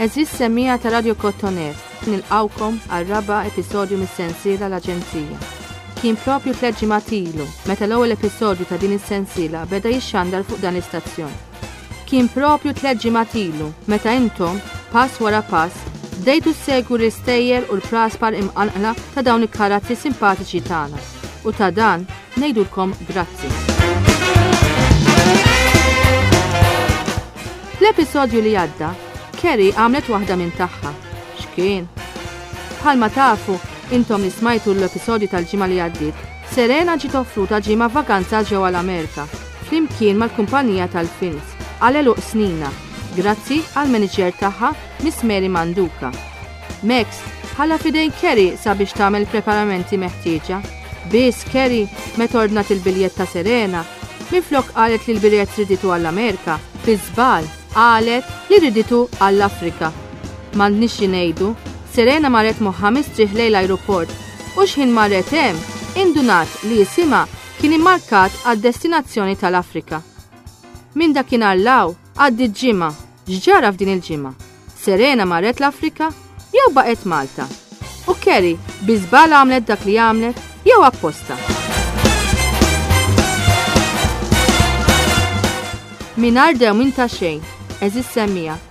Eżis semija ta' Radio Kottonet, nilqawkom għal raba episodju mis-sensiela l-Aġenzija. Kien propju tleġi matilu, meta l-ewwel episodju ta' din is-sensiela beda jixxandar fuq dan l-istazzjon. Kien propju tliet ġimgħat ilu meta intom, pass wara pass, bdejtu ssegwu l-istejjer u l-praspar imqanqla ta' dawn il-karatti simpatiċi tagħna u ta' dan ngħidulkom grazzi. Fl-episodju li għadda, Kerry għamlet waħda minn tagħha. X'kien? Bħalma tafu, intom li smajtu l-episodju tal-ġimgħa li għaddiet, Serena ġiet offruta ġimgħa vaganza ġewwa l-Amerika flimkien mal-kumpanija tal-films għal għeluq snina, grazzi għall-maniġer tagħha Miss Mary Manduka. Megz ħalla f'idejn Carey sabiex tagħmel il-preparamenti meħtieġa, biss Carey meta ordnat il-biljett ta' Serena, minflok qalet li l-biljett riditu għall-Amerika, fi żball qalet li riditu għall-Afrika. M'għandniex xi ngħidu, Serena marret moħħha mistrieħ lejn l-ajruport u xħin marret hemm, indunat li isimha kien immarkat għad-destinazzjoni tal-Afrika. Minn dakinhar 'l hawn, għaddiet ġimgħa, x'ġara f'din il-ġimgħa? Serena marret l-Afrika? Jew baqgħet Malta? U Kerry, bi żball għamlet dak li għamlet, jew apposta? Mingħajr dewmien ta' xejn, għeżiż semmiegħa,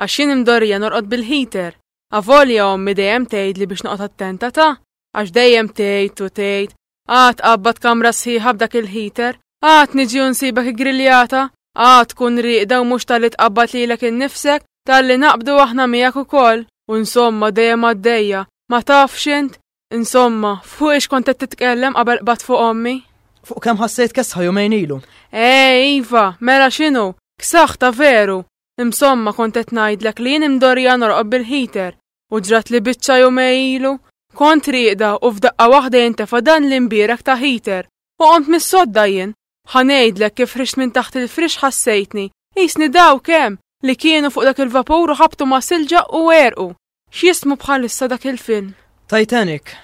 għax jien imdorrija norqod bil-heater, avolja ommi dejjem tgħidli biex noqgħod attenta ta' għax dejjem tgħid u tgħid, għad tqabbad kamra sħiħa b'dak il-heater, għad niġi u nsibek iggriljata, għad tkun rieqda u mhux talli tqabbad lilek innifsek, talli naqbdu aħna miegħek ukoll, u insomma dejjem għaddejja, ma tafx int? Insomma, fuq ix kont qed titkellem qabel qbadt fuq ommi? Fuq kemm ħassejt kesħa jumejn ilu. Eh, iva, mela x'inhu? Ksaħ ta' veru, Msomma kont qed ngħidlek li jien imdorrija norqod bil-heater u ġratli biċċa jumej ilu. Kont rieqda u f'daqqa waħda jintefa' dan l-imbierek ta' heater u qomt mis-sodda jien. Ħa ngħidlek kif ħriġt minn taħt il-friex ħassejtni qisni dawk hemm li kienu fuq dak il-vapur u ħabtu ma' silġa u għerqu. X'jismu bħalissa dak il-film? Titanic.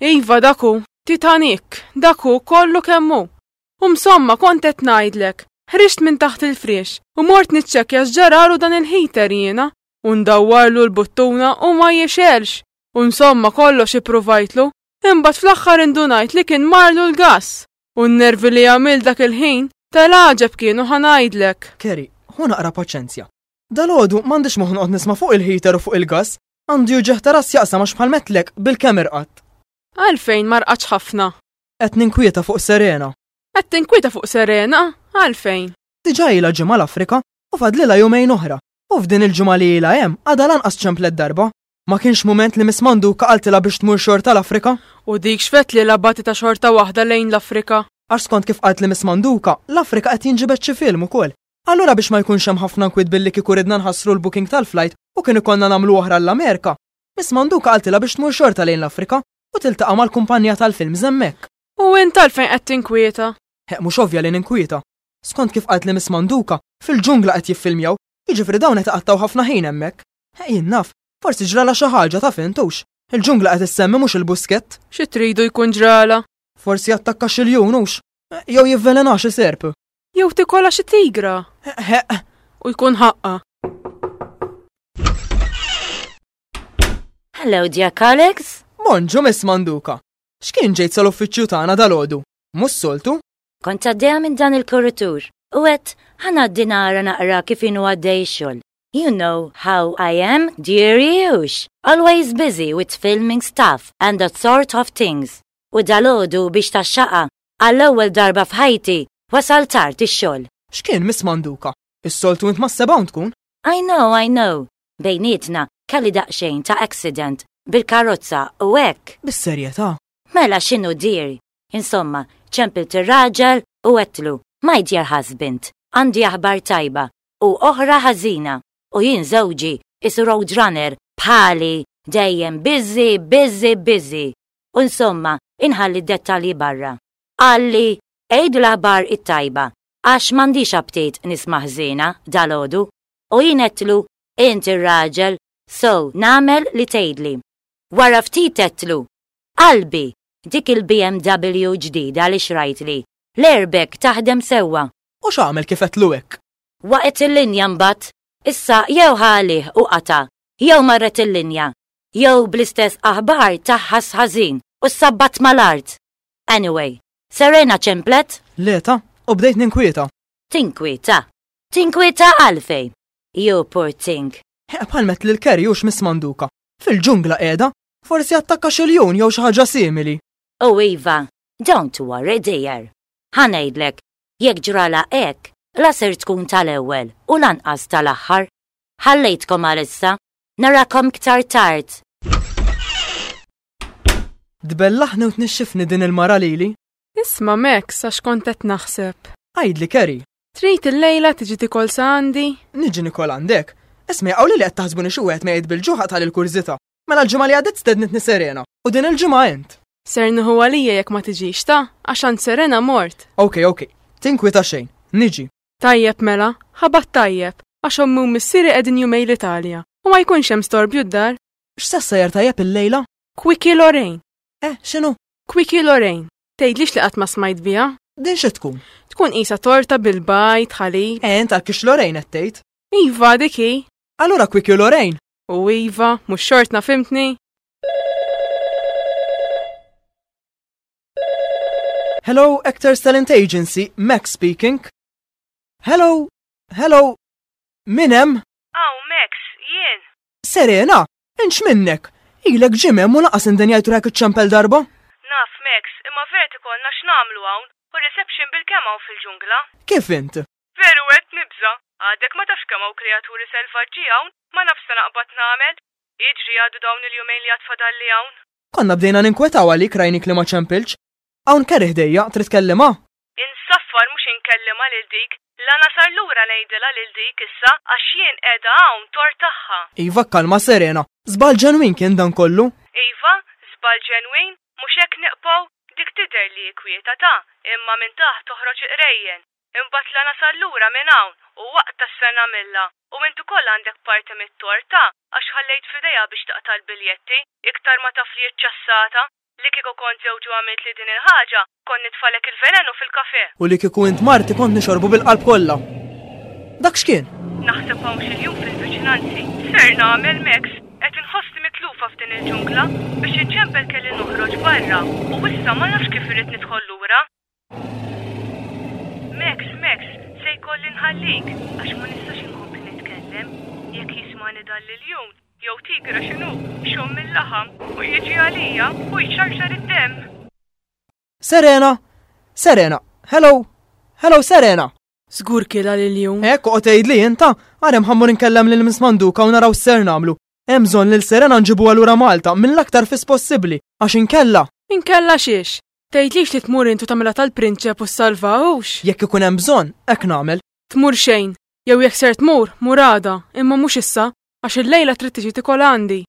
Iva dak hu, Titanik, dak hu kollu kemm hu. U msomma kont qed ngħidlek, ħriġt minn taħt il-friex u mort niċċekkja x'ġaralu dan il-heater jiena u ndawwarlu l-buttuna u ma jixelx u insomma kollox ippruvajtlu imbagħad fl-aħħar indunajt li kien marlu l-gass u n-nervi li għamil dak il-ħin tal-għaġeb kienu ħa ngħidlek. Kerry, ħu naqra paċenzja. Dalgħodu m'għandix moħħ noqgħod nisma' fuq il-heater u fuq il-gass, għandi uġigħ ta' ras jaqsam għax bħal metlek bil-kemm irqadt. Għalfejn ma rqadx ħafna? Qed ninkwieta fuq Serena. Qed tinkwieta fuq Serena? Għalfejn? Diġà ilha ġimgħa l-Afrika u fadlilha jumejn oħra u f'din il-ġimgħa li ilha hemm għadha lanqas ċemplet darba. Ma kienx mument li Miss Manduka qaltilha biex tmur xorta l-Afrika? U dik x'fet lilha bagħtitha xorta waħda lejn l-Afrika? Għax skont kif qaltli Miss Manduka, l-Afrika qed jinġibed xi film ukoll. Allura biex ma jkunx hemm ħafna nkwiet billi kieku ridna nħassru l-booking tal-flight u kien ikollna nagħmlu oħra għall-Amerika, Miss Manduka qaltilha biex tmur xorta lejn l-Afrika. u tiltaqa' mal-kumpannija tal-films hemmhekk. U int għalfejn qed tinkwieta? Heq mhux ovvja li ninkwieta. Skont kif qaltli Miss Manduka, fil-ġungla qed jiffilmjaw, jiġifieri dawn qed iqattgħu ħafna ħin hemmhekk. Heq jien naf, forsi ġralha xi ħaġa, taf int, hux? Il-ġungla qed issemmi mhux il-buskett. Xi tridu jkun ġralha? Forsi attakka xi ljun, hux? Jew jivvelenha xi serp. Jew tikolha xi tigra. Heq. U jkun ħaqqha. Hello, Jack Alex. Monġu Miss Manduka. X'kien ġejt sal-uffiċċju tagħna dal-għodu? Mhux soltu? Kont għaddejja minn dan il-korritur u għedt ħanaddi nara naqra kif inhu għaddej xogħol. You know how I am, dear Yush. Always busy with filming stuff and that sort of things. U dalodu biex ta' xaqa, għall-ewwel darba f'ħajti, wasal tard ix-xogħol. X'kien Miss Manduka? Is-soltu int ma' sebawn tkun? I know, I know. Bejnietna kelli daqsxejn ta' accident bil-karozza u hekk. Bis-serjetà? Mela x'inhu dear? Insomma, ċempilt ir-raġel u għedtlu, my dear husband, għandi aħbar tajba u oħra ħażina u jien żewġi qisu road runner bħali, dejjem busy, busy, busy. U insomma, inħalli d-dettalji barra. Qalli, għid l-aħbar it-tajba għax m'għandix aptit nisma' ħżiena dalgħodu. U jien għedtlu, Int ir-raġel, so nagħmel li tgħidli. Wara ftit għedtlu, Qalbi, dik il-BMW ġdida għaliex rajt li l-airbag taħdem sewwa. U x'għamel kif għedtlu hekk? Waqgħet il-linja mbagħad. Issa jew ħa għalih u qata', jew marret il-linja, jew bl-istess aħbar taħħass ħażin u ssabbat mal-art. Anyway, Serena ċemplet. Leta, u bdejt ninkwieta. Tinkwieta? Tinkwieta għalfejn, you poor thing. Bħal met lil Kerry hux Miss Manduka. Fil-ġungla qiegħda, forsi attakka xi ljun jew xi ħaġa simili. U iva, don't worry dear. Ħanejdlek, jekk ġrala hekk, la ser tkun tal-ewwel u lanqas tal-aħħar. Ħallejtkom għalissa, narakom ktar tard. Dbellaħni u tnixxifni din il-mara lili. Isma' Max għax kont qed naħseb. Għidli Kerry, Trid il-lejla tiġi tikolsa għandi? Niġi nikol għandek. Ismi għaw li li qed taħsbuni xi wieħed mejjed bil-ġuħa tal il-kurżita. Mela l-ġimgħa li għadet stednitni Serena u din il-ġimgħa int. Ser nieħu għalija jekk ma tiġix ta' għax għand Serena mort. Ok, ok. Tinkwita xejn. Niġi. Tajjeb mela, ħabat tajjeb, għax ommi u missieri qegħdin jumej l-Italja u ma jkunx hemm storbju d-dar. X'sessa jer tajjeb il-lejla? Kwiki Lorraine. Eh, x'inhu? Kwiki Lorraine. Tgħidlix li qatt ma smajt biha. Din xi tkun? Tkun qisha torta bil-bajd, ħalib. Ent għal kix Lorraine qed tgħid? Iva, dik hi. Allura kwikju Lorraine! U iva, mhux xortna fimtni? Hello, Actors Talent Agency, Max speaking. Hello, hello, min hemm? Aw, Max, jien. Serena, Int x'minnek? Ilek gym hemm u lanqas indenjajt ruħek iċċempel darba? Naf, Max, imma vert ikollna x'nagħmlu hawn, u r-reception bilkemm hawn fil-ġungla. Kif int? Veru għedt nibża'. Għadek ma tafx kemm hawn kreaturi selvaġġi hawn, ma nafx se naqbad nagħmel. Iġri jgħaddu dawn il-jumejn li għad fadalli hawn. Konna bdejna ninkwetaw għalik rajnik li ma ċempiltx. Hawn Kerry ħdejja, trid tkellimha? Insaffar mhux inkellimha lil dik, la nasar lura ngħidilha lil dik issa għax jien qiegħda hawn tort tagħha. Iva, kkalma Serena. Żball ġenwin kien dan kollu? Iva, żball ġenwin, mhux hekk niqbgħu? Dik tidher li hi kwieta ta, imma minn taħt toħroġ iqrejjen. Imbagħad la nasar lura minn hawn u waqta x'se nagħmilha u int ukoll għandek parti mit-tort ta, għax ħallejt f'idejha biex taqta' l-biljetti iktar ma taf li hi ċċassata. Li kieku kont żewġi u għamiltli din il-ħaġa, kont nitfagħlek il-velenu fil-kafè. U li kieku int marti kont nixorbu bil-qalb kollha. Dak x'kien? Naħseb hawn xi ljun fil-viċinanzi. X'ser nagħmel, Max? Qed inħossni mitlufa f'din il-ġungla. Biex inċempel kelli noħroġ barra, u issa ma nafx kif irrid nidħol lura. Max, Max, se jkolli nħallik għax ma nistax inkompli nitkellem. Jekk jismagħni dan l-iljun, jew tigra x'inhu, x'omm il-laħam, u jiġi għalija u jċarċar id-demm! Serena! Serena! Hello! Hello, Serena! Żgur kielha l-iljun. Hekk oqgħod tgħidli int, ta? Ara hemm ħammur inkellem lil Miss Manduka u naraw x'ser nagħmlu. Hemm bżonn lil Serena nġibuha lura Malta mill-aktar fis possibbli, għax inkella. Inkella x'hiex? Tgħidlix li tmur int u tagħmilha tal-prinċep u ssalvahux? Jekk ikun hemm bżonn, hekk nagħmel. Tmur xejn, jew jekk ser tmur, mur għada, imma mhux issa, għax illejla trid tiġi tikol għandi.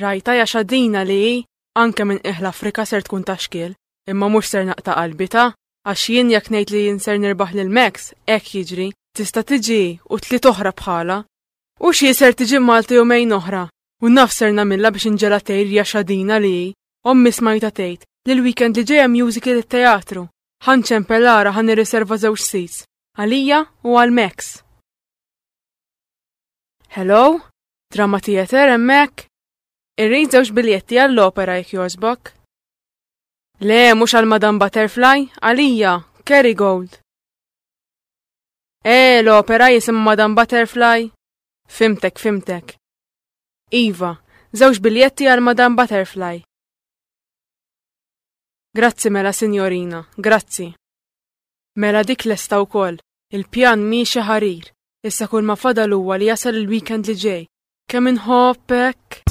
Rajta ja xadina li hi, anke minn qiegħ l-Afrika ser tkun ta' xkiel, imma mhux ser naqta' qalbi ta' għax jien jekk ngħid li jien ser nirbaħ lil Max, hekk jiġri, tista' tiġi u tliet oħra bħala. U xi ser tiġi Malta jumejn oħra, U naf ser nagħmilha biex inġela tgħid rija xadina li hi. Ommi smajtha tgħid li l-weekend li ġej hemm musical it-teatru. Ħa nċempel ara ħa nirriserva żewġ seats, għalija u għal Max. Hello? Drama theater hemmhekk? Irrid żewġ biljetti għall-opera jekk jogħġbok. Le, mhux għal Madam Butterfly, għalija, Kerry Gold. Eh, l-opera jisim Madam Butterfly? Fimtek, fimtek. Iva, żewġ biljetti għal Madame Butterfly. Grazzi mela sinjorina, grazzi. Mela dik lesta wkoll, il-pjan miexi ħarir, issa kull ma fadal huwa li jasal il-weekend li ġej. Kemm inħobbek!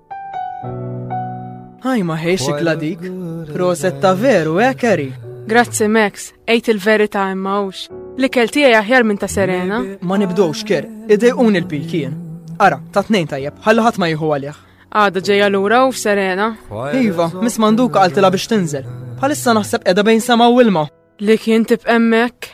Hi ma ħejx ikla dik. Proset ta' veru, eh, Kerry? Grazzi, Max. Ejt il-verita imma ux. Li kelti aħjar minn ta' Serena. Ma nibdowx, Ker. Idejqun il-pilkien. Ara, ta' tnejn tajjeb, ħallu ħadd ma jieħu għalih. Għada ġeja lura u f'Serena. Iva, mis manduka għaltila biex tinżel. Bħalissa naħseb edha bejn sama u ilma. Li kien tib emmek?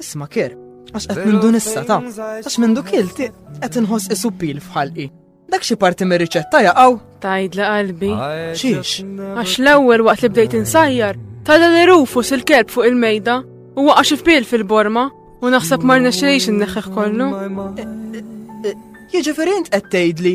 Isma kir, għax qed mindu nissa ta' għax mindu kilti qed inħoss isupil f'ħalqi. Dak xi parti mir-riċetta jaqaw? Tajd li qalbi. Xiex? Għax l-ewwel waqt li bdejt insajjar, tada li rufus il-kelb fuq il-mejda u waqa' xi fil fil-borma u naħseb mar nexxilix inneħħeħ kollu. Jiġifieri int qed tgħidli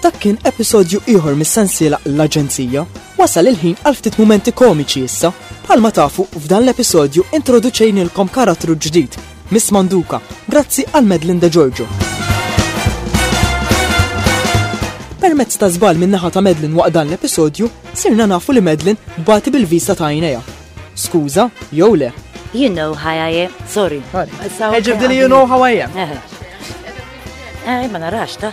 Dak kien episodju ieħor mis-sensiela L-Aġenzija. Wasal il-ħin għal ftit mumenti komiċi issa. Bħalma tafu, f'dan l-episodju introduċejnilkom karattru ġdid, Miss Manduka, grazzi għal Medlin De Giorgio. Permezz ta' żball min-naħa ta' Medlin waqt dan l-episodju, sirna nafu li Medlin bati bil-vista ta' għajnejha. Skuża, jew le. You know how I am. Sorry. Ġibdili you know how I am. Eh, ma narax ta.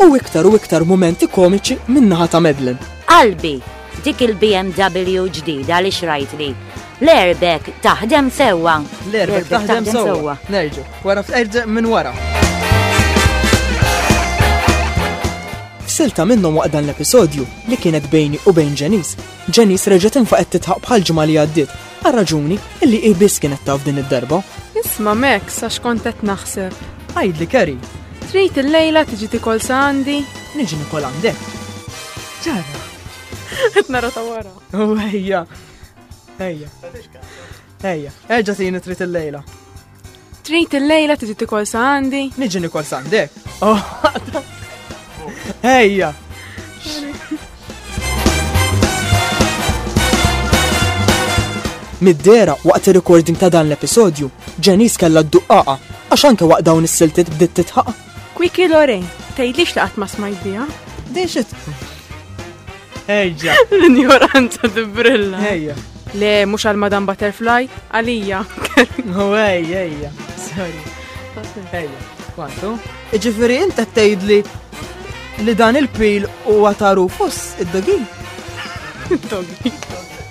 U iktar u iktar momenti komiċi minnaħa ta' Medlin. Qalbi, dik il-BMW ġdida li xrajt li l-airbag taħdem sewwa. L-airbag taħdem sewwa. Nerġu, wara f'erġa minn wara. Silta minnhom waqt dan l-episodju li kienet bejni u bejn Ġenis. Ġenis reġgħet infaqet titħaq bħal ġimgħa li għaddiet Għal raġuni illi hi biss kienet taf din id-darba. Isma' Max għax kont qed naħseb. Għidli Carrie. Trid illejla tiġi tikol sa għandi? Niġi nikol għandek. Ġara. Qed nara ta' wara. U ejja. Ejja. Ejja. Eġa' tini trid illejla. Trid il-lejla trid tikol sa għandi? Niġi nikol sa għandek. Oh, Ejja! Middera waqt ir-recording ta' dan l-episodju, Janice kellha d-duqqaqa għax anke waqt dawn is-siltiet bdiet titħaq. Kwiki Lore, tgħidlix li qatt ma smajt biha. Din xi tkun? Ejja. L-injoranza tibrilla. Ejja. Le, mhux għal Madam Butterfly, għalija. No, ejja, ejja. Sorry. Ejja, kwantu. Ġifieri inta tgħidli li dan il-pil huwa taru fuss id-dogin. Dogin.